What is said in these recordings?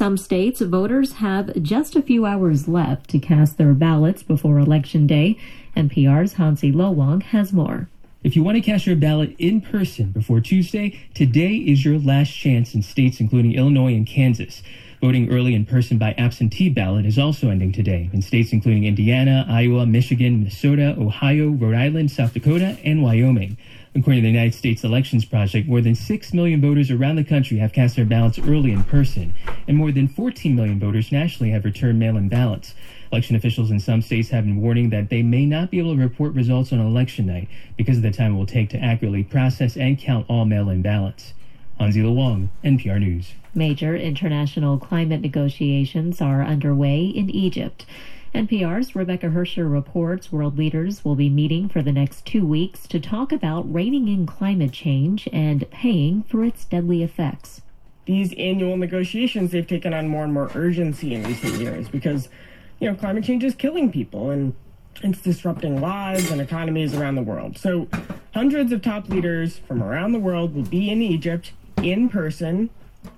some states, voters have just a few hours left to cast their ballots before Election Day. NPR's Hansi Lo Wang has more. If you want to cast your ballot in person before Tuesday, today is your last chance in states including Illinois and Kansas. Voting early in person by absentee ballot is also ending today in states including Indiana, Iowa, Michigan, Minnesota, Ohio, Rhode Island, South Dakota, and Wyoming. According to the United States Elections Project, more than 6 million voters around the country have cast their ballots early in person, and more than 14 million voters nationally have returned mail in ballots. Election officials in some states have been warning that they may not be able to report results on election night because of the time it will take to accurately process and count all mail in ballots. Hansi Wang, NPR News. Major international climate negotiations are underway in Egypt. NPR's Rebecca Hersher reports world leaders will be meeting for the next two weeks to talk about reining in climate change and paying for its deadly effects. These annual negotiations, they've taken on more and more urgency in recent years because, you know, climate change is killing people and it's disrupting lives and economies around the world. So, hundreds of top leaders from around the world will be in Egypt in person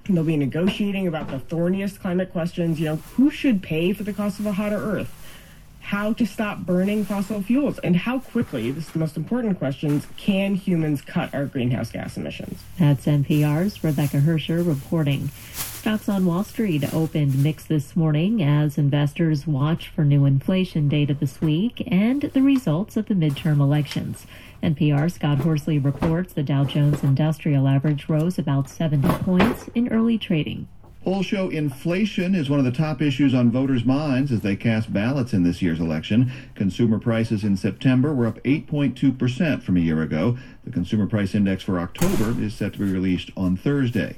They'll be negotiating about the thorniest climate questions. You know, who should pay for the cost of a hotter Earth? How to stop burning fossil fuels? And how quickly, this is the most important questions, can humans cut our greenhouse gas emissions? That's NPR's Rebecca Hersher reporting. Stocks on Wall Street opened mixed this morning as investors watch for new inflation data this week and the results of the midterm elections. NPR Scott Horsley reports the Dow Jones Industrial Average rose about 70 points in early trading. Show inflation is one of the top issues on voters' minds as they cast ballots in this year's election. Consumer prices in September were up 8.2% from a year ago. The Consumer Price Index for October is set to be released on Thursday.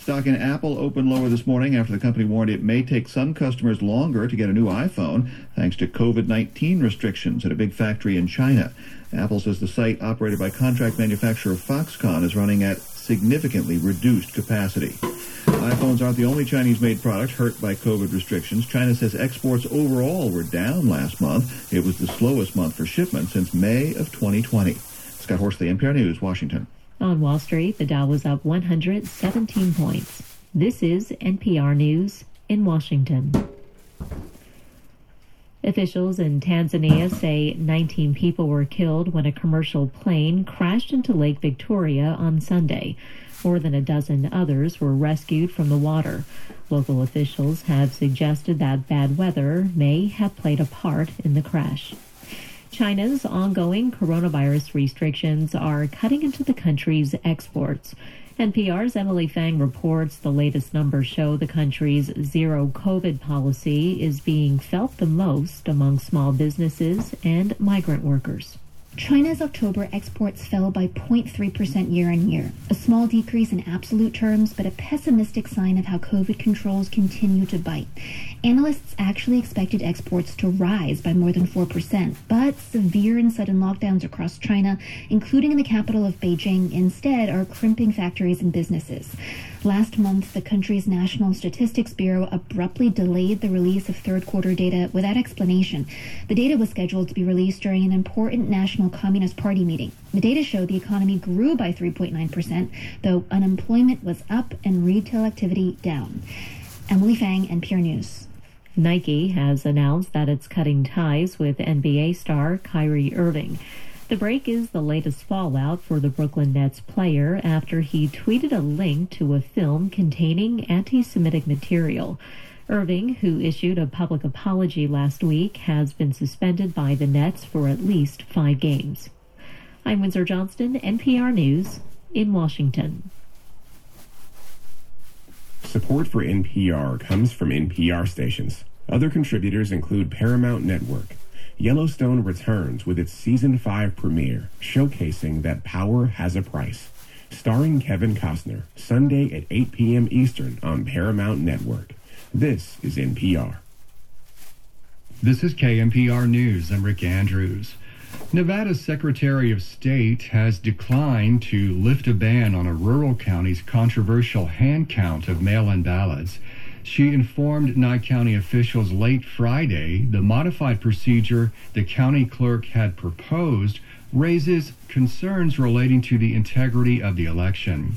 Stock in Apple opened lower this morning after the company warned it may take some customers longer to get a new iPhone thanks to COVID 19 restrictions at a big factory in China. Apple says the site operated by contract manufacturer Foxconn is running at significantly reduced capacity. iPhones aren't the only Chinese made product hurt by COVID restrictions. China says exports overall were down last month. It was the slowest month for shipments since May of 2020. Scott Horsley, NPR News, Washington. On Wall Street, the Dow was up 117 points. This is NPR News in Washington. Officials in Tanzania say 19 people were killed when a commercial plane crashed into Lake Victoria on Sunday. More than a dozen others were rescued from the water. Local officials have suggested that bad weather may have played a part in the crash. China's ongoing coronavirus restrictions are cutting into the country's exports. NPR's Emily Feng reports the latest numbers show the country's zero COVID policy is being felt the most among small businesses and migrant workers. China's October exports fell by 0.3% year on year, a small decrease in absolute terms, but a pessimistic sign of how COVID controls continue to bite. Analysts actually expected exports to rise by more than 4%, but severe and sudden lockdowns across China, including in the capital of Beijing, instead are crimping factories and businesses. Last month, the country's National Statistics Bureau abruptly delayed the release of third quarter data without explanation. The data was scheduled to be released during an important National Communist Party meeting. The data showed the economy grew by 3.9%, though unemployment was up and retail activity down. Emily Feng, NPR News. Nike has announced that it's cutting ties with NBA star Kyrie Irving. The break is the latest fallout for the Brooklyn Nets player after he tweeted a link to a film containing anti Semitic material. Irving, who issued a public apology last week, has been suspended by the Nets for at least five games. I'm Windsor Johnston, NPR News, in Washington. Support for NPR comes from NPR stations. Other contributors include Paramount Network. Yellowstone returns with its season 5 premiere, showcasing that power has a price. Starring Kevin Costner, Sunday at 8 p.m. Eastern on Paramount Network. This is NPR. This is KNPR News. I'm Rick Andrews. Nevada's Secretary of State has declined to lift a ban on a rural county's controversial hand count of mail in ballots. She informed Nye County officials late Friday the modified procedure the county clerk had proposed raises concerns relating to the integrity of the election.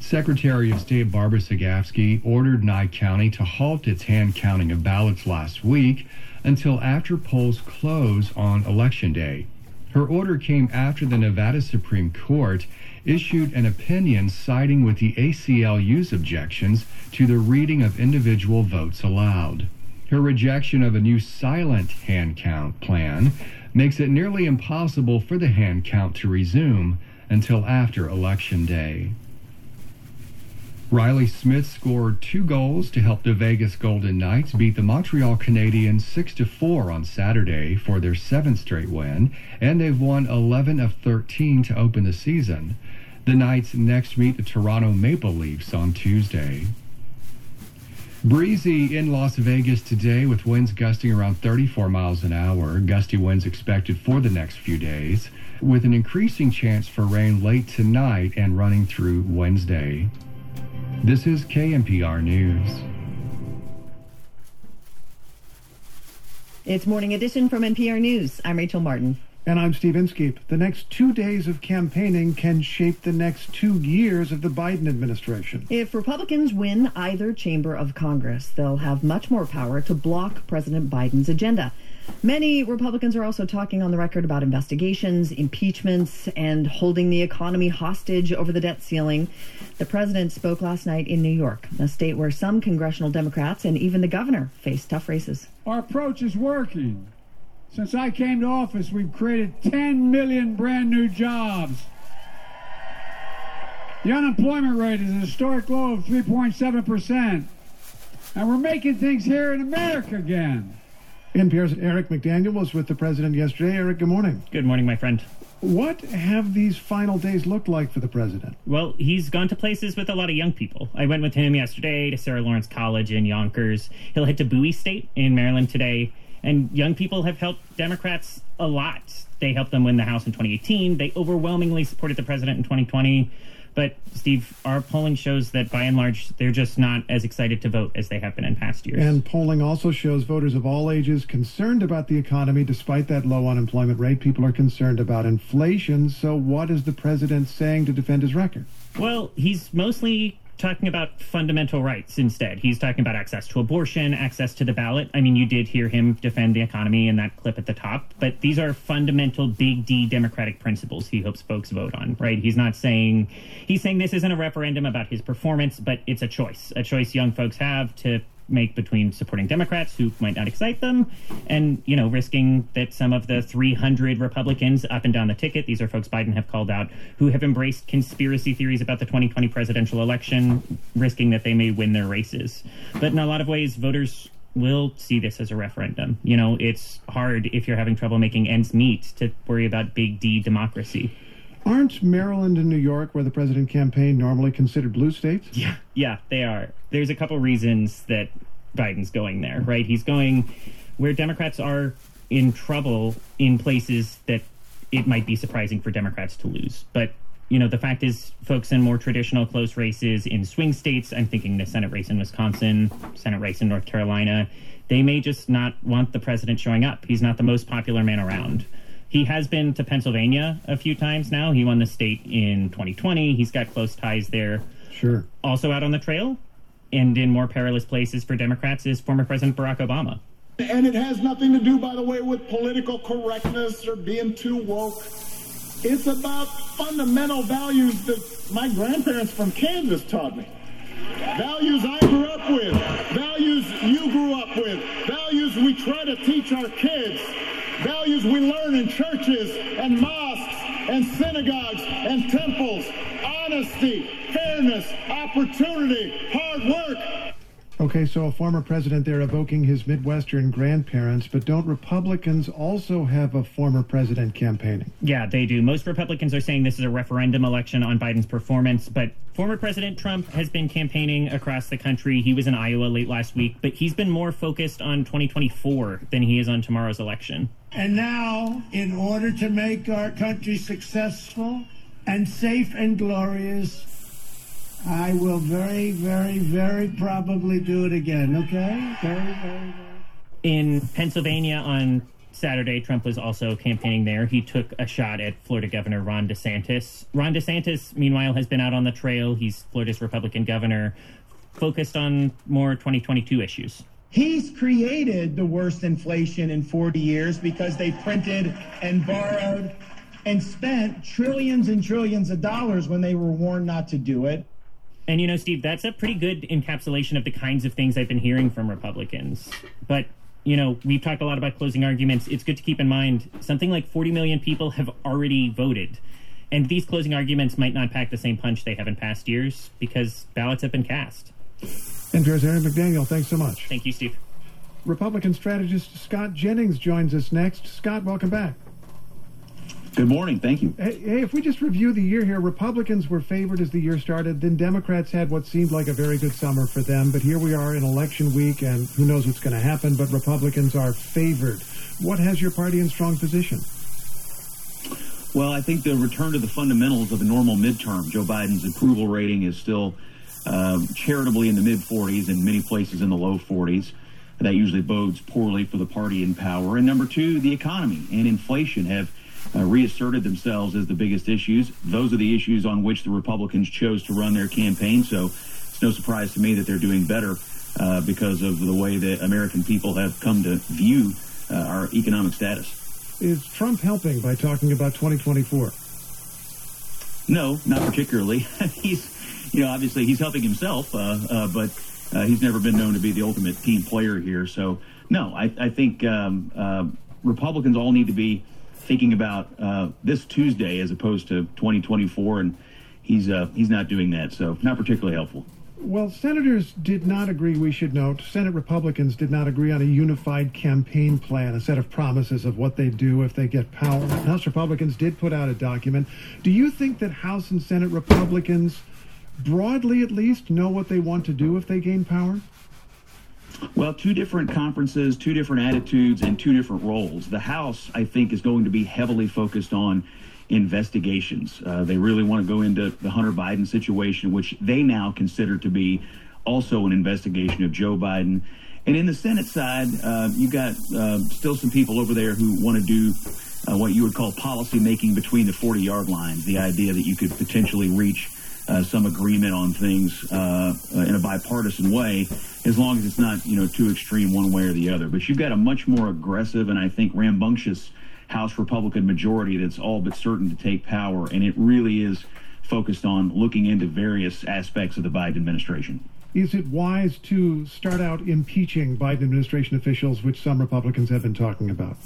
Secretary of State Barbara Cegavske ordered Nye County to halt its hand counting of ballots last week until after polls close on Election Day. Her order came after the Nevada Supreme Court issued an opinion siding with the ACLU's objections to the reading of individual votes aloud. Her rejection of a new silent hand count plan makes it nearly impossible for the hand count to resume until after Election Day. Reilly Smith scored two goals to help the Vegas Golden Knights beat the Montreal Canadiens 6 to 4 on Saturday for their seventh straight win, and they've won 11 of 13 to open the season. The Knights next meet the Toronto Maple Leafs on Tuesday. Breezy in Las Vegas today with winds gusting around 34 miles an hour. Gusty winds expected for the next few days, with an increasing chance for rain late tonight and running through Wednesday. This is KNPR News. It's Morning Edition from NPR News. I'm Rachel Martin. And I'm Steve Inskeep. The next two days of campaigning can shape the next two years of the Biden administration. If Republicans win either chamber of Congress, they'll have much more power to block President Biden's agenda. Many Republicans are also talking on the record about investigations, impeachments, and holding the economy hostage over the debt ceiling. The president spoke last night in New York, a state where some congressional Democrats and even the governor face tough races. Our approach is working. Since I came to office, we've created 10 million brand new jobs. The unemployment rate is a historic low of 3.7%. And we're making things here in America again. NPR's Eric McDaniel was with the president yesterday. Eric, good morning. Good morning, my friend. What have these final days looked like for the president? Well, he's gone to places with a lot of young people. I went with him yesterday to Sarah Lawrence College in Yonkers. He'll head to Bowie State in Maryland today. And young people have helped Democrats a lot. They helped them win the House in 2018. They overwhelmingly supported the president in 2020. But Steve, our polling shows that by and large, they're just not as excited to vote as they have been in past years. And polling also shows voters of all ages concerned about the economy despite that low unemployment rate. People are concerned about inflation. So, what is the president saying to defend his record? Well, he's mostly talking about fundamental rights instead. He's talking about access to abortion, access to the ballot. I mean, you did hear him defend the economy in that clip at the top, but these are fundamental big D democratic principles he hopes folks vote on, right? He's not saying he's saying this isn't a referendum about his performance, but it's a choice, a choice young folks have to make between supporting Democrats who might not excite them and, you know, risking that some of the 300 Republicans up and down the ticket, these are folks Biden have called out, who have embraced conspiracy theories about the 2020 presidential election, risking that they may win their races. But in a lot of ways, voters will see this as a referendum. You know, it's hard if you're having trouble making ends meet to worry about big D democracy. Aren't Maryland and New York, where the president campaigned, normally considered blue states? Yeah, yeah, they are. There's a couple reasons that Biden's going there, right? He's going where Democrats are in trouble in places that it might be surprising for Democrats to lose. But you know, the fact is, folks in more traditional close races in swing states, I'm thinking the Senate race in Wisconsin, Senate race in North Carolina, they may just not want the president showing up. He's not the most popular man around. He has been to Pennsylvania a few times now. He won the state in 2020. He's got close ties there. Sure. Also out on the trail and in more perilous places for Democrats is former President Barack Obama. And it has nothing to do, by the way, with political correctness or being too woke. It's about fundamental values that my grandparents from Kansas taught me. Values I grew up with, values you grew up with, values we try to teach our kids, values we learn in churches and mosques and synagogues and temples. Honesty, fairness, opportunity, hard work, Okay, so a former president there evoking his Midwestern grandparents, but don't Republicans also have a former president campaigning? Yeah, they do. Most Republicans are saying this is a referendum election on Biden's performance, but former President Trump has been campaigning across the country. He was in Iowa late last week, but he's been more focused on 2024 than he is on tomorrow's election. And now, in order to make our country successful and safe and glorious, I will very, very, very probably do it again, okay? Very, very, very. In Pennsylvania on Saturday, Trump was also campaigning there. He took a shot at Florida Governor Ron DeSantis. Ron DeSantis, meanwhile, has been out on the trail. He's Florida's Republican governor, focused on more 2022 issues. He's created the worst inflation in 40 years because they printed and borrowed and spent trillions and trillions of dollars when they were warned not to do it. And you know, Steve, that's a pretty good encapsulation of the kinds of things I've been hearing from Republicans. But you know, we've talked a lot about closing arguments. It's good to keep in mind something like 40 million people have already voted. And these closing arguments might not pack the same punch they have in past years because ballots have been cast. NPR's Eric McDaniel, thanks so much. Thank you, Steve. Republican strategist Scott Jennings joins us next. Scott, welcome back. Good morning. Thank you. Hey, hey, if we just review the year here, Republicans were favored as the year started. Then Democrats had what seemed like a very good summer for them. But here we are in election week, and who knows what's going to happen. But Republicans are favored. What has your party in strong position? Well, I think the return to the fundamentals of a normal midterm. Joe Biden's approval rating is still um, charitably in the mid 40s and many places in the low 40s. That usually bodes poorly for the party in power. And number two, the economy and inflation have uh, reasserted themselves as the biggest issues. Those are the issues on which the Republicans chose to run their campaign. So it's no surprise to me that they're doing better uh, because of the way that American people have come to view uh, our economic status. Is Trump helping by talking about 2024? No, not particularly. he's, you know, obviously he's helping himself, uh, uh, but uh, he's never been known to be the ultimate team player here. So, no, I, I think um, Republicans all need to be thinking about uh, this Tuesday as opposed to 2024, and he's uh, he's not doing that. So, not particularly helpful. Well, senators did not agree, we should note. Senate Republicans did not agree on a unified campaign plan, a set of promises of what they'd do if they get power. House Republicans did put out a document. Do you think that House and Senate Republicans, broadly at least, know what they want to do if they gain power? Well, two different conferences, two different attitudes, and two different roles. The House, I think, is going to be heavily focused on investigations. Uh, they really want to go into the Hunter Biden situation, which they now consider to be also an investigation of Joe Biden. And in the Senate side, uh, you got uh, still some people over there who want to do uh, what you would call policy making between the 40 yard lines, the idea that you could potentially reach uh, some agreement on things uh, in a bipartisan way, as long as it's not, you know, too extreme one way or the other. But you've got a much more aggressive and I think rambunctious House Republican majority that's all but certain to take power, and it really is focused on looking into various aspects of the Biden administration. Is it wise to start out impeaching Biden administration officials, which some Republicans have been talking about?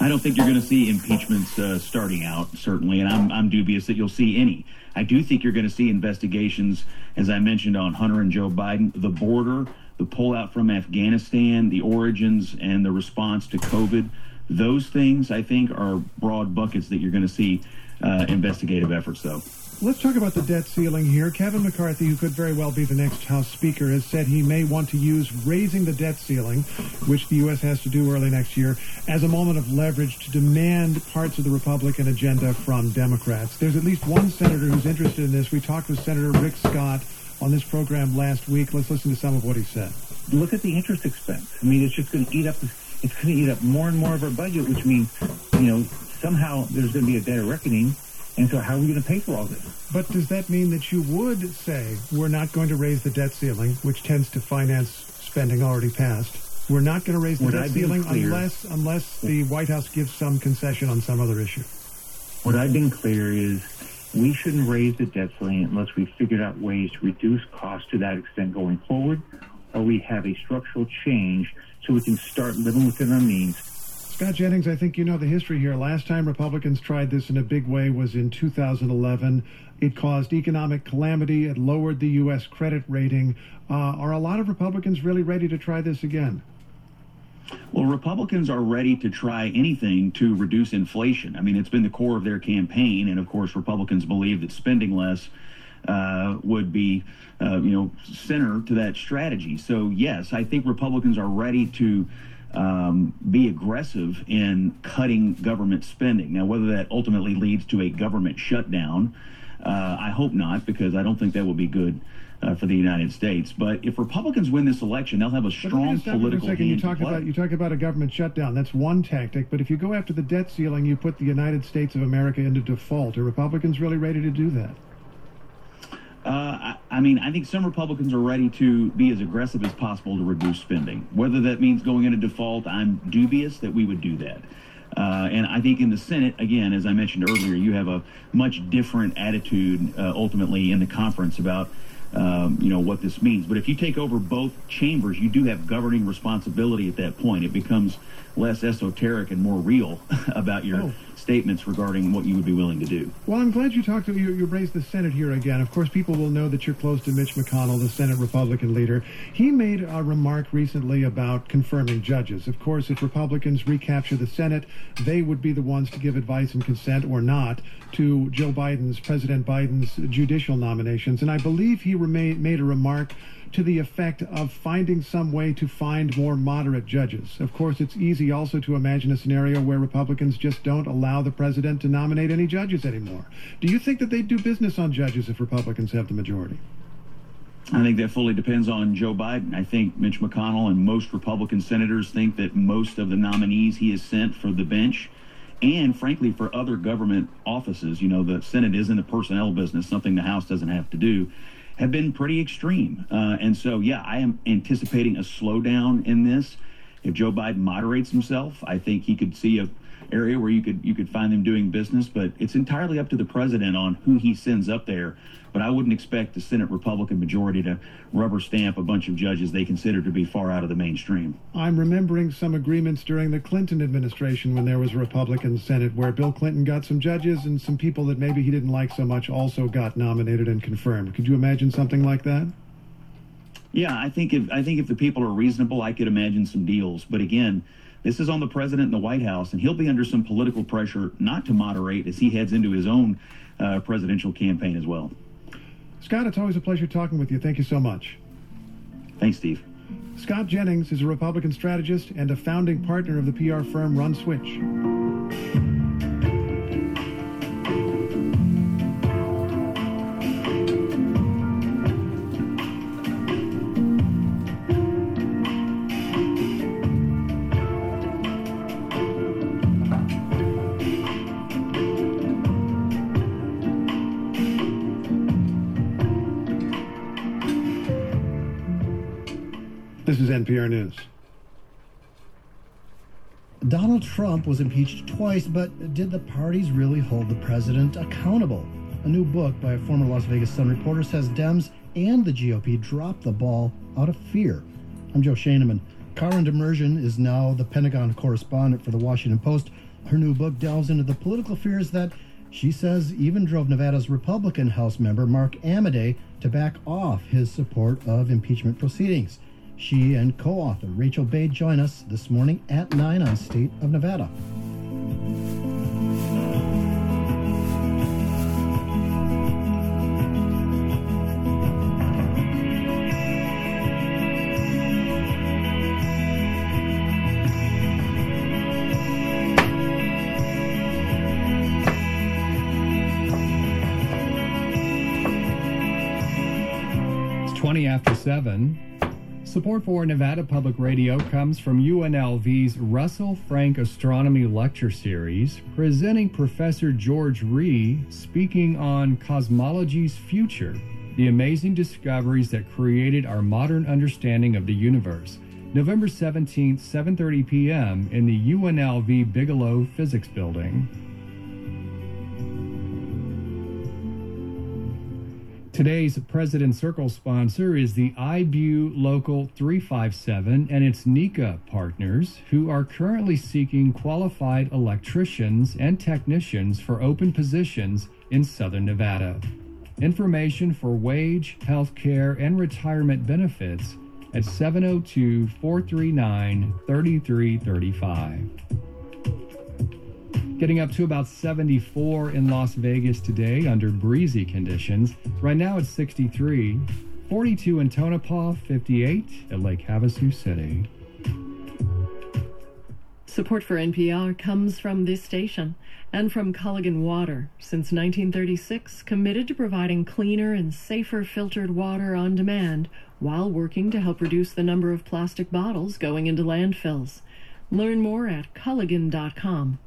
I don't think you're going to see impeachments uh, starting out, certainly, and I'm, I'm dubious that you'll see any. I do think you're going to see investigations, as I mentioned, on Hunter and Joe Biden, the border, the pullout from Afghanistan, the origins and the response to COVID. Those things, I think, are broad buckets that you're going to see uh, investigative efforts, though. Let's talk about the debt ceiling here. Kevin McCarthy, who could very well be the next House Speaker, has said he may want to use raising the debt ceiling, which the U.S. has to do early next year, as a moment of leverage to demand parts of the Republican agenda from Democrats. There's at least one senator who's interested in this. We talked with Senator Rick Scott on this program last week. Let's listen to some of what he said. Look at the interest expense. I mean, it's just going to eat up it's going to eat up more and more of our budget, which means, you know, somehow there's going to be a of reckoning. And so how are we going to pay for all this? But does that mean that you would say we're not going to raise the debt ceiling, which tends to finance spending already passed? We're not going to raise the What debt ceiling clear- unless unless the White House gives some concession on some other issue. What I've been clear is we shouldn't raise the debt ceiling unless we've figured out ways to reduce costs to that extent going forward, or we have a structural change so we can start living within our means. Scott Jennings, I think you know the history here. Last time Republicans tried this in a big way was in 2011. It caused economic calamity. It lowered the U.S. credit rating. Uh, are a lot of Republicans really ready to try this again? Well, Republicans are ready to try anything to reduce inflation. I mean, it's been the core of their campaign, and of course, Republicans believe that spending less uh, would be, uh, you know, center to that strategy. So, yes, I think Republicans are ready to um, be aggressive in cutting government spending. Now, whether that ultimately leads to a government shutdown, uh, I hope not, because I don't think that would be good uh, for the United States. But if Republicans win this election, they'll have a But let me strong just stop you a political second. You talk about you talk about a government shutdown. That's one tactic. But if you go after the debt ceiling, you put the United States of America into default. Are Republicans really ready to do that? Uh, I, I mean, I think some Republicans are ready to be as aggressive as possible to reduce spending. Whether that means going into default, I'm dubious that we would do that. Uh, and I think in the Senate, again, as I mentioned earlier, you have a much different attitude uh, ultimately in the conference about um, you know what this means. But if you take over both chambers, you do have governing responsibility at that point. It becomes less esoteric and more real about your Oh. statements regarding what you would be willing to do. Well, I'm glad you talked to you, you raised the Senate here again. Of course, people will know that you're close to Mitch McConnell, the Senate Republican leader. He made a remark recently about confirming judges. Of course, if Republicans recapture the Senate, they would be the ones to give advice and consent or not to Joe Biden's, President Biden's judicial nominations. And I believe he made a remark to the effect of finding some way to find more moderate judges. Of course, it's easy also to imagine a scenario where Republicans just don't allow the president to nominate any judges anymore. Do you think that they'd do business on judges if Republicans have the majority? I think that fully depends on Joe Biden. I think Mitch McConnell and most Republican senators think that most of the nominees he has sent for the bench and frankly for other government offices, you know, the Senate is in the personnel business, something the House doesn't have to do, have been pretty extreme. Uh, and so, yeah, I am anticipating a slowdown in this. If Joe Biden moderates himself, I think he could see a area where you could you could find them doing business, but it's entirely up to the president on who he sends up there. But I wouldn't expect the Senate Republican majority to rubber stamp a bunch of judges they consider to be far out of the mainstream. I'm remembering some agreements during the Clinton administration when there was a Republican Senate where Bill Clinton got some judges and some people that maybe he didn't like so much also got nominated and confirmed. Could you imagine something like that? Yeah, I think if I think if the people are reasonable, I could imagine some deals. But again, this is on the president and the White House, and he'll be under some political pressure not to moderate as he heads into his own uh, presidential campaign as well. Scott, it's always a pleasure talking with you. Thank you so much. Thanks, Steve. Scott Jennings is a Republican strategist and a founding partner of the PR firm RunSwitch. This is News. Donald Trump was impeached twice, but did the parties really hold the president accountable? A new book by a former Las Vegas Sun reporter says Dems and the GOP dropped the ball out of fear. I'm Joe Schoenmann. Karoun Demirjian is now the Pentagon correspondent for the Washington Post. Her new book delves into the political fears that she says even drove Nevada's Republican House member Mark Amodei to back off his support of impeachment proceedings. She and co author Rachael Bade join us this morning at 9 on State of Nevada. It's 20 after 7. Support for Nevada Public Radio comes from UNLV's Russell Frank Astronomy Lecture Series, presenting Professor George Ree speaking on cosmology's future, the amazing discoveries that created our modern understanding of the universe. November 17th, 7:30 p.m. in the UNLV Bigelow Physics Building. Today's President Circle sponsor is the IBEW Local 357 and its NECA partners, who are currently seeking qualified electricians and technicians for open positions in Southern Nevada. Information for wage, health care, and retirement benefits at 702 439 3335 getting up to about 74 in Las Vegas today under breezy conditions. Right now it's 63, 42 in Tonopah, 58 at Lake Havasu City. Support for NPR comes from this station and from Culligan Water, since 1936, committed to providing cleaner and safer filtered water on demand while working to help reduce the number of plastic bottles going into landfills. Learn more at culligan.com.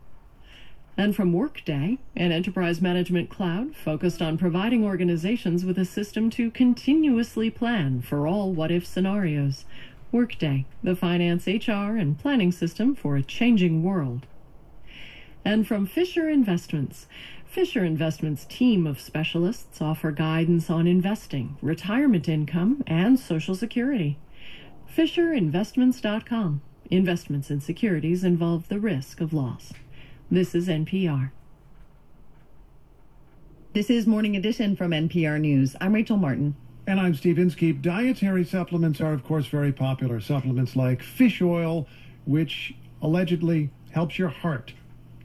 And from Workday, an enterprise management cloud focused on providing organizations with a system to continuously plan for all what if scenarios. Workday, the finance, HR, and planning system for a changing world. And from Fisher Investments. Fisher Investments' team of specialists offer guidance on investing, retirement income, and Social Security. FisherInvestments.com. Investments in securities involve the risk of loss. This is NPR. This is Morning Edition from NPR News. I'm Rachel Martin. And I'm Steve Inskeep. Dietary supplements are, of course, very popular. Supplements like fish oil, which allegedly helps your heart.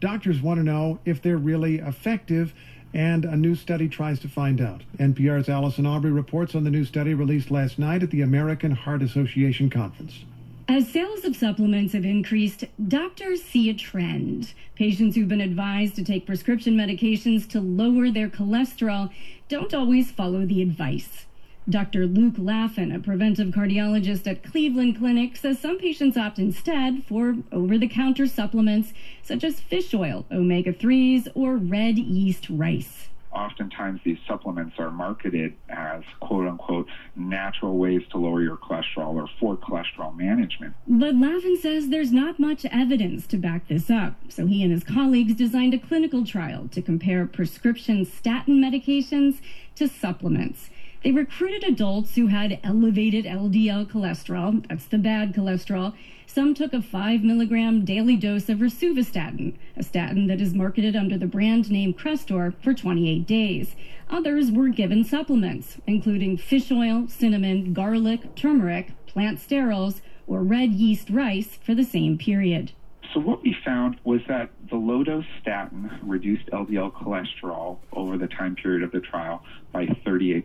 Doctors want to know if they're really effective, and a new study tries to find out. NPR's Allison Aubrey reports on the new study released last night at the American Heart Association conference. As sales of supplements have increased, doctors see a trend. Patients who've been advised to take prescription medications to lower their cholesterol don't always follow the advice. Dr. Luke Laffin, a preventive cardiologist at Cleveland Clinic, says some patients opt instead for over the counter supplements such as fish oil, omega 3s, or red yeast rice oftentimes these supplements are marketed as quote unquote natural ways to lower your cholesterol or for cholesterol management. But Laffin says there's not much evidence to back this up. So he and his colleagues designed a clinical trial to compare prescription statin medications to supplements. They recruited adults who had elevated LDL cholesterol, that's the bad cholesterol. Some took a 5 milligram daily dose of rosuvastatin, a statin that is marketed under the brand name Crestor, for 28 days. Others were given supplements, including fish oil, cinnamon, garlic, turmeric, plant sterols, or red yeast rice for the same period. So what we found was that the low dose statin reduced LDL cholesterol over the time period of the trial by 38%,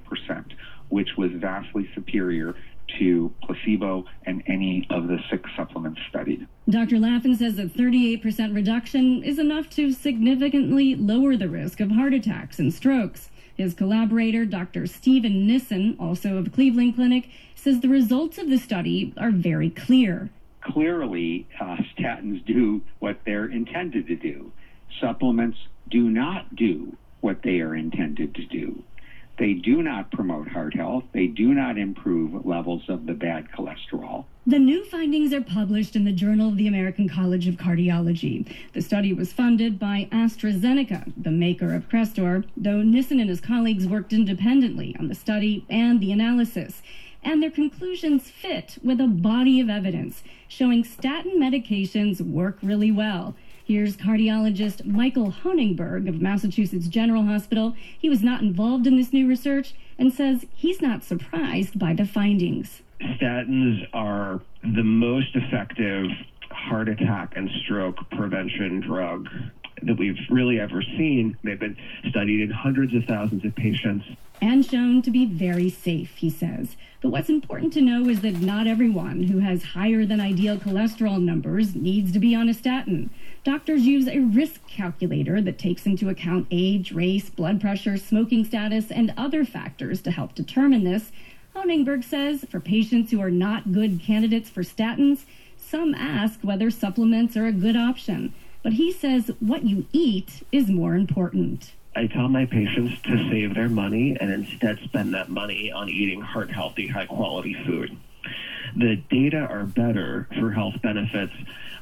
which was vastly superior to placebo and any of the six supplements studied. Dr. Laffin says that 38% reduction is enough to significantly lower the risk of heart attacks and strokes. His collaborator, Dr. Stephen Nissen, also of Cleveland Clinic, says the results of the study are very clear clearly uh, statins do what they're intended to do. Supplements do not do what they are intended to do. They do not promote heart health. They do not improve levels of the bad cholesterol. The new findings are published in the Journal of the American College of Cardiology. The study was funded by AstraZeneca, the maker of Crestor, though Nissen and his colleagues worked independently on the study and the analysis and their conclusions fit with a body of evidence showing statin medications work really well. Here's cardiologist Michael Honigberg of Massachusetts General Hospital. He was not involved in this new research and says he's not surprised by the findings. Statins are the most effective heart attack and stroke prevention drug that we've really ever seen. They've been studied in hundreds of thousands of patients. And shown to be very safe, he says. But what's important to know is that not everyone who has higher than ideal cholesterol numbers needs to be on a statin. Doctors use a risk calculator that takes into account age, race, blood pressure, smoking status, and other factors to help determine this. Honigberg says for patients who are not good candidates for statins, some ask whether supplements are a good option. But he says what you eat is more important. I tell my patients to save their money and instead spend that money on eating heart healthy, high quality food. The data are better for health benefits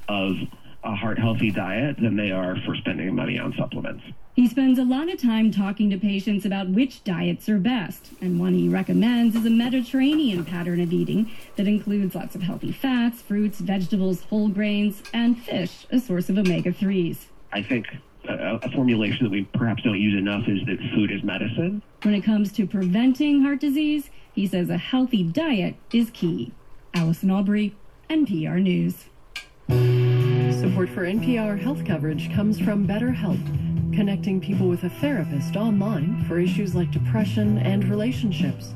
of a heart healthy diet than they are for spending money on supplements. He spends a lot of time talking to patients about which diets are best, and one he recommends is a Mediterranean pattern of eating that includes lots of healthy fats, fruits, vegetables, whole grains, and fish, a source of omega 3s. I think a, a formulation that we perhaps don't use enough is that food is medicine. When it comes to preventing heart disease, he says a healthy diet is key. Allison Aubrey, NPR News. Support for NPR health coverage comes from BetterHelp, connecting people with a therapist online for issues like depression and relationships.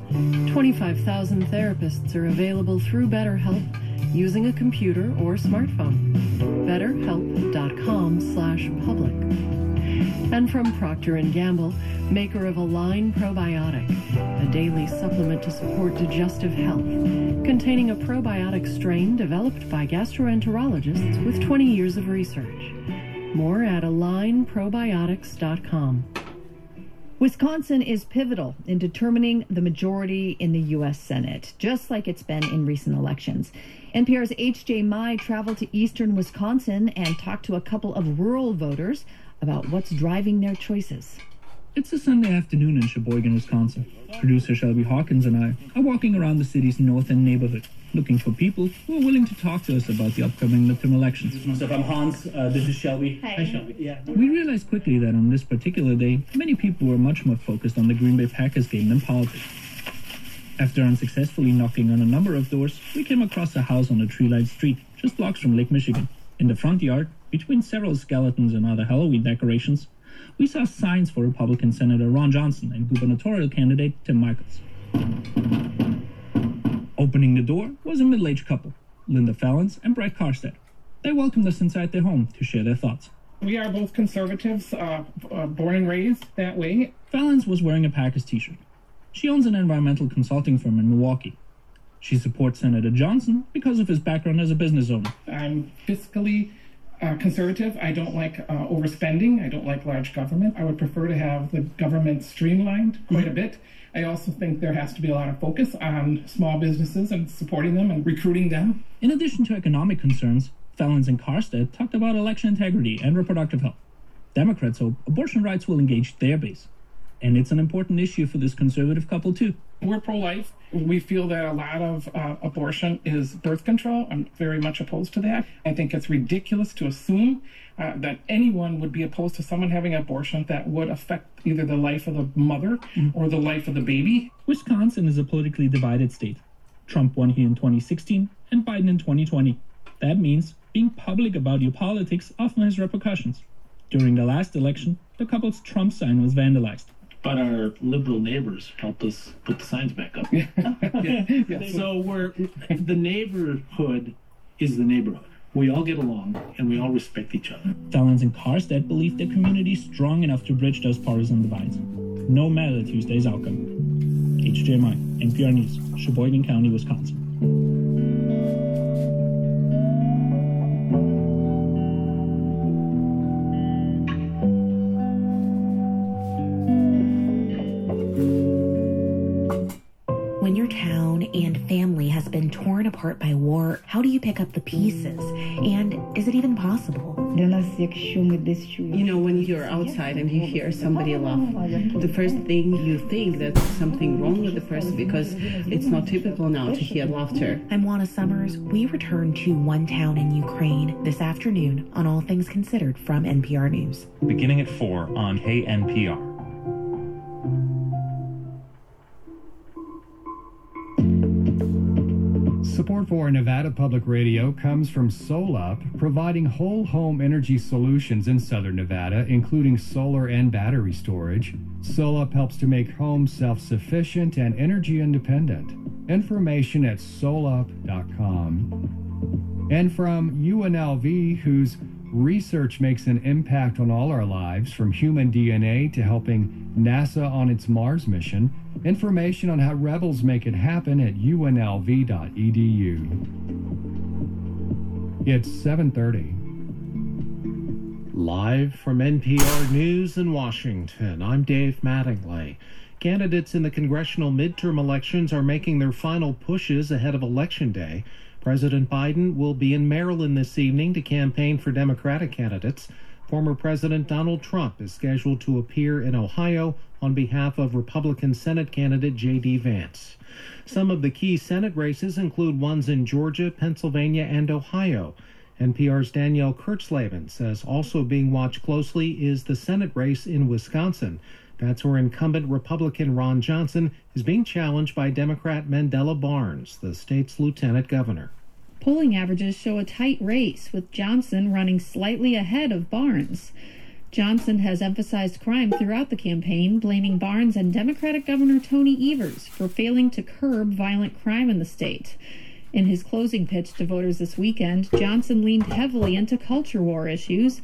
25,000 therapists are available through BetterHelp using a computer or smartphone. BetterHelp.com slash public. And from Procter & Gamble, maker of Align Probiotic, a daily supplement to support digestive health, containing a probiotic strain developed by gastroenterologists with 20 years of research. More at alignprobiotics.com. Wisconsin is pivotal in determining the majority in the U.S. Senate, just like it's been in recent elections. NPR's H.J. Mai traveled to eastern Wisconsin and talked to a couple of rural voters about what's driving their choices. It's a Sunday afternoon in Sheboygan, Wisconsin. Producer Shelby Hawkins and I are walking around the city's north end neighborhood, looking for people who are willing to talk to us about the upcoming midterm elections. Myself, I'm Hans. Uh, this is Shelby. Hi. Shelby. Yeah. We realized quickly that on this particular day, many people were much more focused on the Green Bay Packers game than politics. After unsuccessfully knocking on a number of doors, we came across a house on a tree-lined street just blocks from Lake Michigan. In the front yard, between several skeletons and other Halloween decorations, we saw signs for Republican Senator Ron Johnson and gubernatorial candidate Tim Michels. Opening the door was a middle aged couple, Linda Fallons and Brett Karstedt. They welcomed us inside their home to share their thoughts. We are both conservatives, uh, uh, born and raised that way. Fallons was wearing a Packers t shirt. She owns an environmental consulting firm in Milwaukee. She supports Senator Johnson because of his background as a business owner. I'm fiscally uh, conservative. I don't like uh, overspending. I don't like large government. I would prefer to have the government streamlined quite a bit. I also think there has to be a lot of focus on small businesses and supporting them and recruiting them. In addition to economic concerns, Fallons and Karstedt talked about election integrity and reproductive health. Democrats hope abortion rights will engage their base. And it's an important issue for this conservative couple, too. We're pro life. We feel that a lot of uh, abortion is birth control. I'm very much opposed to that. I think it's ridiculous to assume uh, that anyone would be opposed to someone having an abortion that would affect either the life of the mother or the life of the baby. Wisconsin is a politically divided state. Trump won here in 2016 and Biden in 2020. That means being public about your politics often has repercussions. During the last election, the couple's Trump sign was vandalized. But our liberal neighbors helped us put the signs back up. So we're the neighborhood is the neighborhood. We all get along and we all respect each other. Fallons and Karstedt believe their community is strong enough to bridge those partisan divides, no matter Tuesday's outcome. H.J. Mai, NPR News, Sheboygan County, Wisconsin. And family has been torn apart by war, how do you pick up the pieces? And is it even possible? You know, when you're outside and you hear somebody laugh, the first thing you think that something wrong with the person because it's not typical now to hear laughter. I'm Juana Summers. We return to one town in Ukraine this afternoon on All Things Considered from NPR News. beginning at 4 on KNPR. Support for Nevada Public Radio comes from SolUp, providing whole home energy solutions in southern Nevada, including solar and battery storage. SolUp helps to make homes self sufficient and energy independent. Information at solup.com. And from UNLV, whose research makes an impact on all our lives, from human DNA to helping NASA on its Mars mission. Information on how rebels make it happen at unlv.edu. It's 7:30. Live from NPR News in Washington, I'm Dave Mattingly. Candidates in the congressional midterm elections are making their final pushes ahead of Election Day. President Biden will be in Maryland this evening to campaign for Democratic candidates. Former President Donald Trump is scheduled to appear in Ohio on behalf of Republican Senate candidate J.D. Vance. Some of the key Senate races include ones in Georgia, Pennsylvania, and Ohio. NPR's Danielle Kurtzleben says also being watched closely is the Senate race in Wisconsin. That's where incumbent Republican Ron Johnson is being challenged by Democrat Mandela Barnes, the state's lieutenant governor. Polling averages show a tight race, with Johnson running slightly ahead of Barnes. Johnson has emphasized crime throughout the campaign, blaming Barnes and Democratic Governor Tony Evers for failing to curb violent crime in the state. In his closing pitch to voters this weekend, Johnson leaned heavily into culture war issues,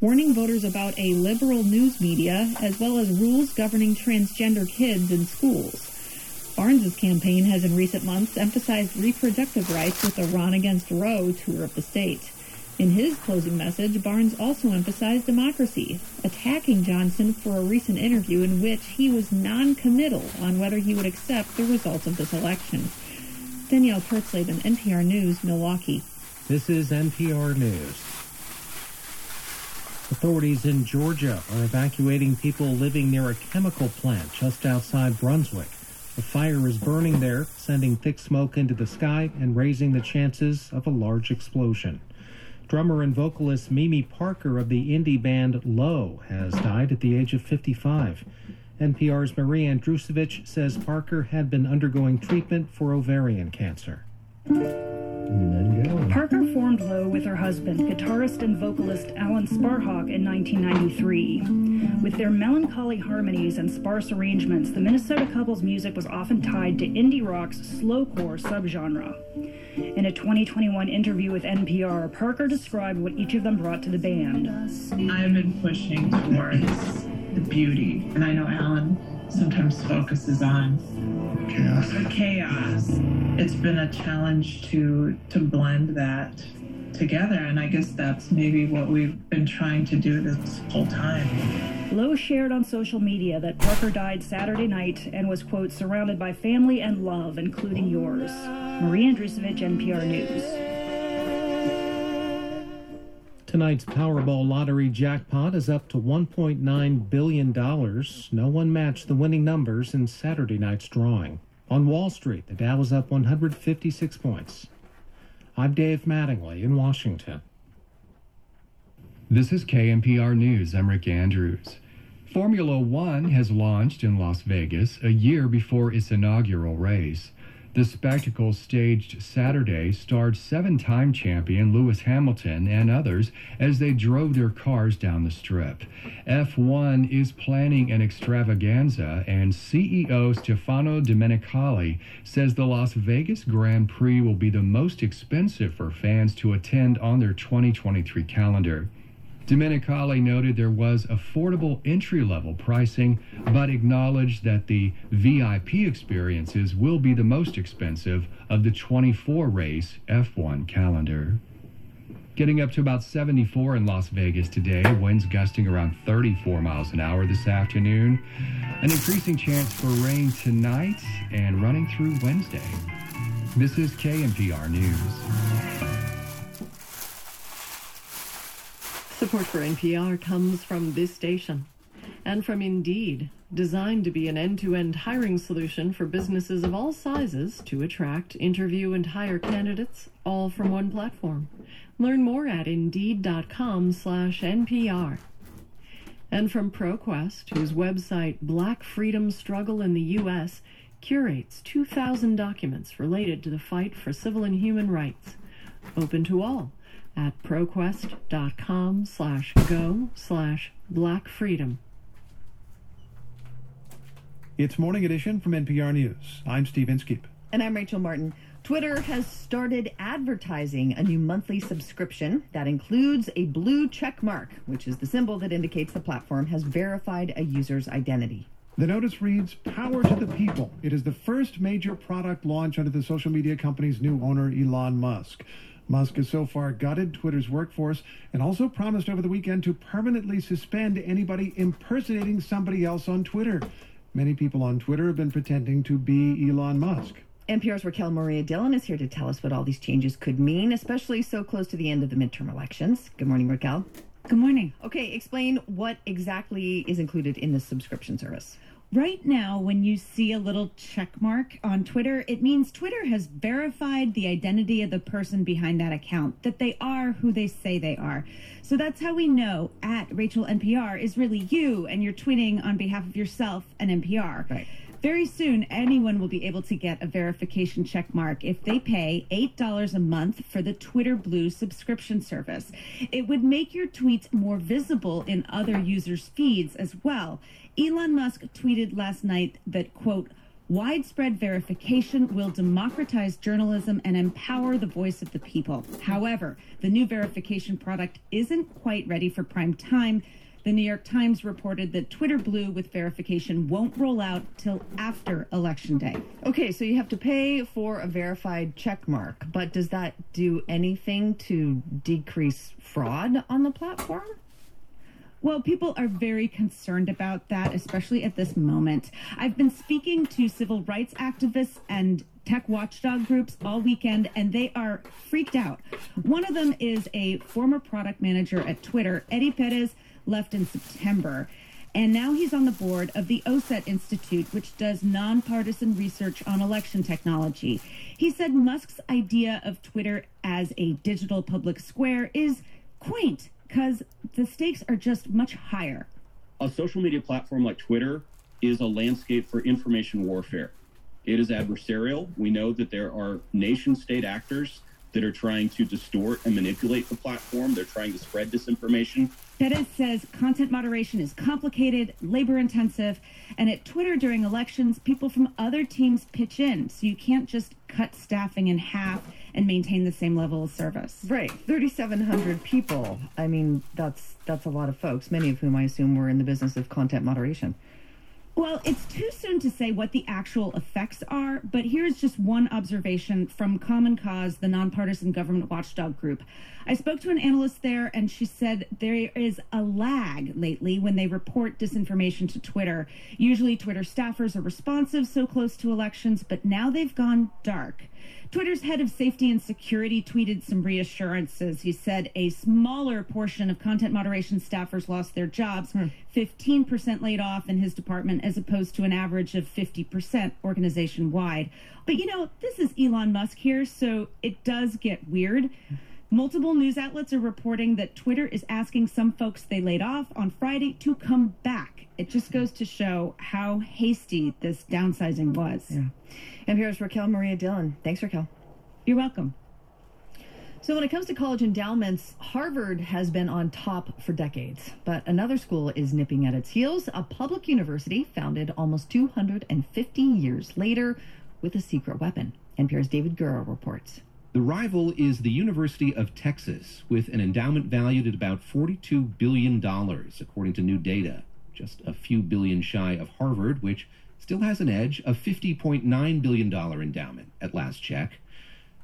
warning voters about a liberal news media as well as rules governing transgender kids in schools. Barnes's campaign has in recent months emphasized reproductive rights with a Ron Against Roe tour of the state. In his closing message, Barnes also emphasized democracy, attacking Johnson for a recent interview in which he was non-committal on whether he would accept the results of this election. Danielle Kurtzleben, NPR News, Milwaukee. This is NPR News. Authorities in Georgia are evacuating people living near a chemical plant just outside Brunswick. The fire is burning there, sending thick smoke into the sky and raising the chances of a large explosion. Drummer and vocalist Mimi Parker of the indie band Low has died at the age of 55. NPR's Marie Andrusovich says Parker had been undergoing treatment for ovarian cancer. Parker formed Low with her husband, guitarist and vocalist Alan Sparhawk, in 1993. With their melancholy harmonies and sparse arrangements, the Minnesota couple's music was often tied to indie rock's slowcore subgenre. In a 2021 interview with NPR, Parker described what each of them brought to the band. I've been pushing towards the beauty, and I know Alan sometimes focuses on chaos. Chaos. It's been a challenge to to blend that together, and I guess that's maybe what we've been trying to do this whole time. Low shared on social media that Parker died Saturday night and was, quote, surrounded by family and love, including yours. Marie Andrusovich, NPR News. Tonight's Powerball lottery jackpot is up to $1.9 billion. No one matched the winning numbers in Saturday night's drawing. On Wall Street, the Dow is up 156 points. I'm Dave Mattingly in Washington. This is KNPR News. I'm Rick Andrews. Formula One has launched in Las Vegas a year before its inaugural race. The spectacle staged Saturday starred seven time champion Lewis Hamilton and others as they drove their cars down the strip. F1 is planning an extravaganza, and CEO Stefano Domenicali says the Las Vegas Grand Prix will be the most expensive for fans to attend on their 2023 calendar. Domenicali noted there was affordable entry level pricing, but acknowledged that the VIP experiences will be the most expensive of the 24 race F1 calendar. Getting up to about 74 in Las Vegas today, winds gusting around 34 miles an hour this afternoon. An increasing chance for rain tonight and running through Wednesday. This is KNPR News. Support for NPR comes from this station and from Indeed, designed to be an end to end hiring solution for businesses of all sizes to attract, interview, and hire candidates all from one platform. Learn more at Indeed.com slash NPR. And from ProQuest, whose website Black Freedom Struggle in the U.S. curates 2,000 documents related to the fight for civil and human rights. Open to all at proquest.com slash go slash black freedom. It's Morning Edition from NPR News. I'm Steve Inskeep. And I'm Rachel Martin. Twitter has started advertising a new monthly subscription that includes a blue check mark, which is the symbol that indicates the platform has verified a user's identity. The notice reads Power to the People. It is the first major product launch under the social media company's new owner, Elon Musk. Musk has so far gutted Twitter's workforce and also promised over the weekend to permanently suspend anybody impersonating somebody else on Twitter. Many people on Twitter have been pretending to be Elon Musk. NPR's Raquel Maria Dillon is here to tell us what all these changes could mean, especially so close to the end of the midterm elections. Good morning, Raquel. Good morning. Okay, explain what exactly is included in this subscription service. Right now, when you see a little check mark on Twitter, it means Twitter has verified the identity of the person behind that account, that they are who they say they are. So that's how we know at Rachel NPR is really you and you're tweeting on behalf of yourself and NPR. Right. Very soon, anyone will be able to get a verification check mark if they pay $8 a month for the Twitter Blue subscription service. It would make your tweets more visible in other users' feeds as well. Elon Musk tweeted last night that, quote, Widespread verification will democratize journalism and empower the voice of the people. However, the new verification product isn't quite ready for prime time. The New York Times reported that Twitter Blue with verification won't roll out till after Election Day. Okay, so you have to pay for a verified check mark, but does that do anything to decrease fraud on the platform? Well, people are very concerned about that, especially at this moment. I've been speaking to civil rights activists and tech watchdog groups all weekend, and they are freaked out. One of them is a former product manager at Twitter, Eddie Perez, left in September. And now he's on the board of the OSET Institute, which does nonpartisan research on election technology. He said Musk's idea of Twitter as a digital public square is quaint because the stakes are just much higher. A social media platform like Twitter is a landscape for information warfare. It is adversarial. We know that there are nation state actors that are trying to distort and manipulate the platform. They're trying to spread disinformation. Perez says content moderation is complicated, labor intensive, and at Twitter during elections, people from other teams pitch in. So you can't just cut staffing in half and maintain the same level of service. Right, 3,700 people. I mean, that's that's a lot of folks. Many of whom I assume were in the business of content moderation. Well, it's too soon to say what the actual effects are, but here's just one observation from Common Cause, the nonpartisan government watchdog group. I spoke to an analyst there, and she said there is a lag lately when they report disinformation to Twitter. Usually, Twitter staffers are responsive so close to elections, but now they've gone dark. Twitter's head of safety and security tweeted some reassurances. He said a smaller portion of content moderation staffers lost their jobs, hmm. 15% laid off in his department, as opposed to an average of 50% organization wide. But you know, this is Elon Musk here, so it does get weird. Multiple news outlets are reporting that Twitter is asking some folks they laid off on Friday to come back. It just goes to show how hasty this downsizing was. Yeah. And here's Raquel Maria Dillon. Thanks, Raquel. You're welcome. So, when it comes to college endowments, Harvard has been on top for decades. But another school is nipping at its heels a public university founded almost 250 years later with a secret weapon. NPR's David Gura reports. The rival is the University of Texas, with an endowment valued at about $42 billion, according to new data. Just a few billion shy of Harvard, which still has an edge of $50.9 billion endowment at last check.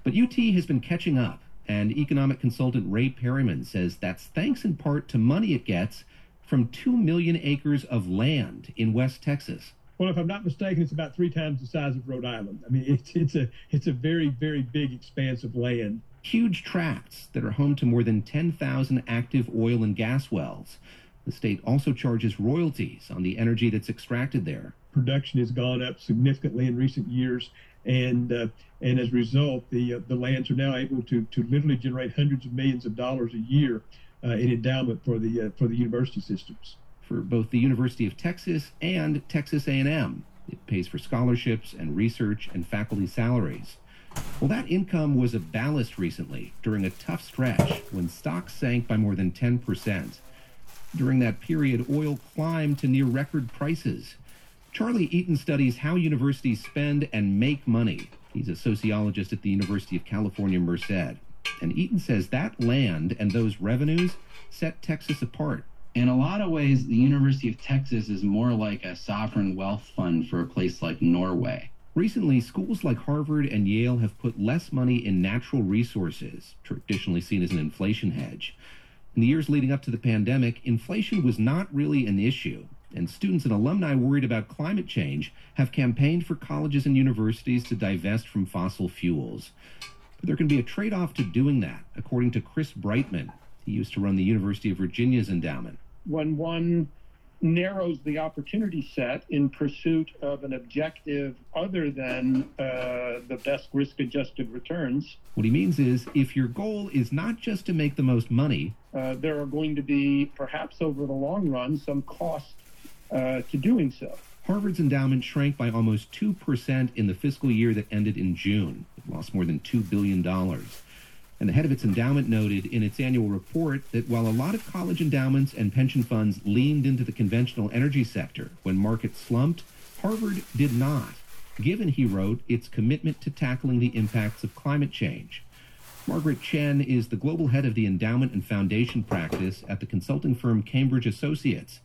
But UT has been catching up, and economic consultant Ray Perryman says that's thanks in part to money it gets from 2 million acres of land in West Texas. Well, if I'm not mistaken, it's about three times the size of Rhode Island. I mean, it's, it's, a, it's a very, very big expanse of land. Huge tracts that are home to more than 10,000 active oil and gas wells. The state also charges royalties on the energy that's extracted there. Production has gone up significantly in recent years, and uh, and as a result, the uh, the lands are now able to to literally generate hundreds of millions of dollars a year uh, in endowment for the uh, for the university systems. For both the University of Texas and Texas A&M, it pays for scholarships and research and faculty salaries. Well, that income was a ballast recently during a tough stretch when stocks sank by more than 10 percent. During that period, oil climbed to near record prices. Charlie Eaton studies how universities spend and make money. He's a sociologist at the University of California, Merced. And Eaton says that land and those revenues set Texas apart. In a lot of ways, the University of Texas is more like a sovereign wealth fund for a place like Norway. Recently, schools like Harvard and Yale have put less money in natural resources, traditionally seen as an inflation hedge. In the years leading up to the pandemic, inflation was not really an issue, and students and alumni worried about climate change have campaigned for colleges and universities to divest from fossil fuels. But there can be a trade off to doing that, according to Chris Brightman. He used to run the University of Virginia's endowment. When one narrows the opportunity set in pursuit of an objective other than uh, the best risk adjusted returns. What he means is if your goal is not just to make the most money, uh, there are going to be, perhaps over the long run, some cost uh, to doing so. Harvard's endowment shrank by almost 2% in the fiscal year that ended in June. It lost more than $2 billion. And the head of its endowment noted in its annual report that while a lot of college endowments and pension funds leaned into the conventional energy sector when markets slumped, Harvard did not. given, he wrote, its commitment to tackling the impacts of climate change. Margaret Chen is the global head of the endowment and foundation practice at the consulting firm Cambridge Associates.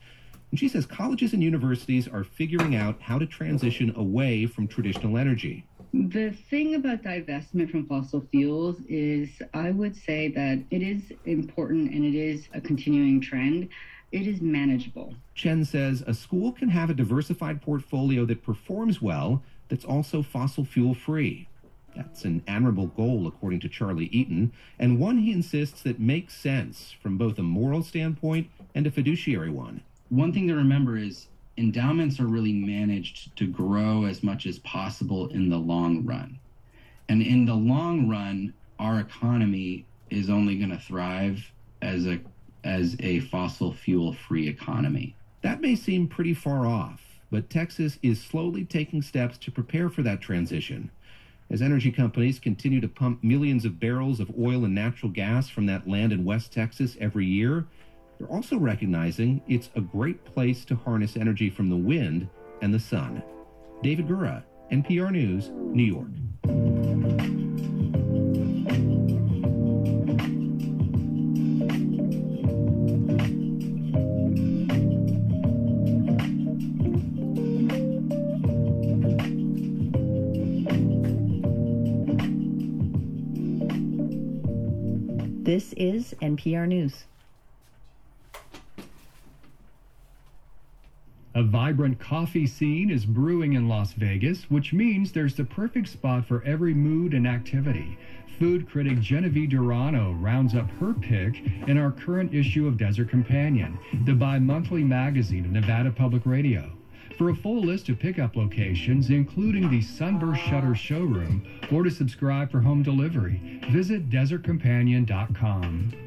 And she says colleges and universities are figuring out how to transition away from traditional energy. The thing about divestment from fossil fuels is, I would say that it is important and it is a continuing trend. It is manageable. Chen says a school can have a diversified portfolio that performs well, that's also fossil fuel free. That's an admirable goal, according to Charlie Eaton, and one he insists that makes sense from both a moral standpoint and a fiduciary one. One thing to remember is endowments are really managed to grow as much as possible in the long run. And in the long run, our economy is only going to thrive as a as a fossil fuel free economy. That may seem pretty far off, but Texas is slowly taking steps to prepare for that transition. As energy companies continue to pump millions of barrels of oil and natural gas from that land in West Texas every year, they're also recognizing it's a great place to harness energy from the wind and the sun. David Gura, NPR News, New York. This is NPR News. A vibrant coffee scene is brewing in Las Vegas, which means there's the perfect spot for every mood and activity. Food critic Genevieve Durano rounds up her pick in our current issue of Desert Companion, the bi monthly magazine of Nevada Public Radio. For a full list of pickup locations, including the Sunburst Shutter showroom, or to subscribe for home delivery, visit desertcompanion.com.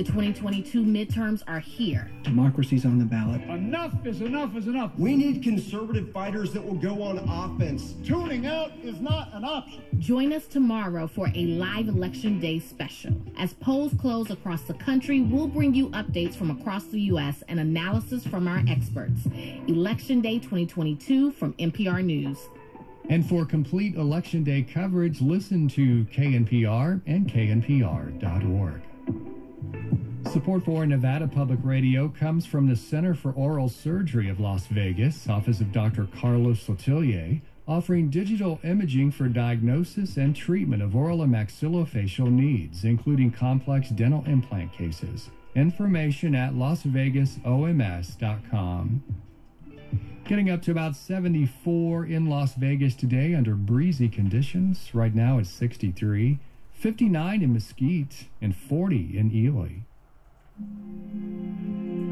The 2022 midterms are here. Democracy's on the ballot. Enough is enough is enough. We need conservative fighters that will go on offense. Tuning out is not an option. Join us tomorrow for a live Election Day special. As polls close across the country, we'll bring you updates from across the U.S. and analysis from our experts. Election Day 2022 from NPR News. And for complete Election Day coverage, listen to KNPR and KNPR.org. Support for Nevada Public Radio comes from the Center for Oral Surgery of Las Vegas, Office of Dr. Carlos Sotelier, offering digital imaging for diagnosis and treatment of oral and maxillofacial needs, including complex dental implant cases. Information at lasvegasoms.com. Getting up to about 74 in Las Vegas today under breezy conditions. Right now it's 63, 59 in Mesquite, and 40 in Ely.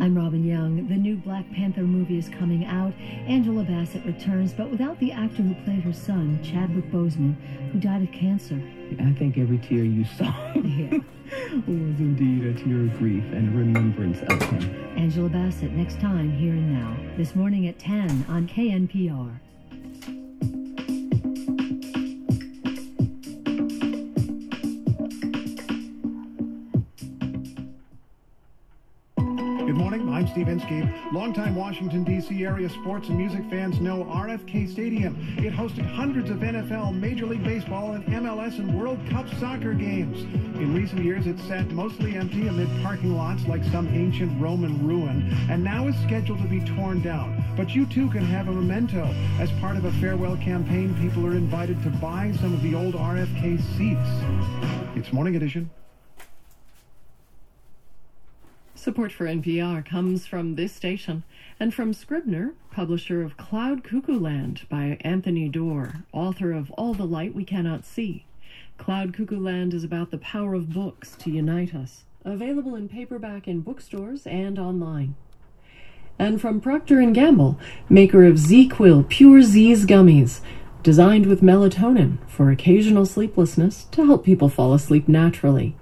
I'm Robin Young. The new Black Panther movie is coming out. Angela Bassett returns, but without the actor who played her son, Chadwick Boseman, who died of cancer. I think every tear you saw Yeah. was indeed a tear of grief and remembrance of him. Angela Bassett next time, here and now. This morning at 10 on KNPR. Steve Inskeep. Longtime Washington, D.C. area sports and music fans know RFK Stadium. It hosted hundreds of NFL, Major League Baseball, and MLS and World Cup soccer games. In recent years, it sat mostly empty amid parking lots like some ancient Roman ruin, and now is scheduled to be torn down. But you too can have a memento. As part of a farewell campaign, people are invited to buy some of the old RFK seats. It's Morning Edition. Support for NPR comes from this station and from Scribner, publisher of Cloud Cuckoo Land by Anthony Doerr, author of All the Light We Cannot See. Cloud Cuckoo Land is about the power of books to unite us. Available in paperback in bookstores and online. And from Procter & Gamble, maker of ZzzQuil Pure Z's gummies, designed with melatonin for occasional sleeplessness to help people fall asleep naturally.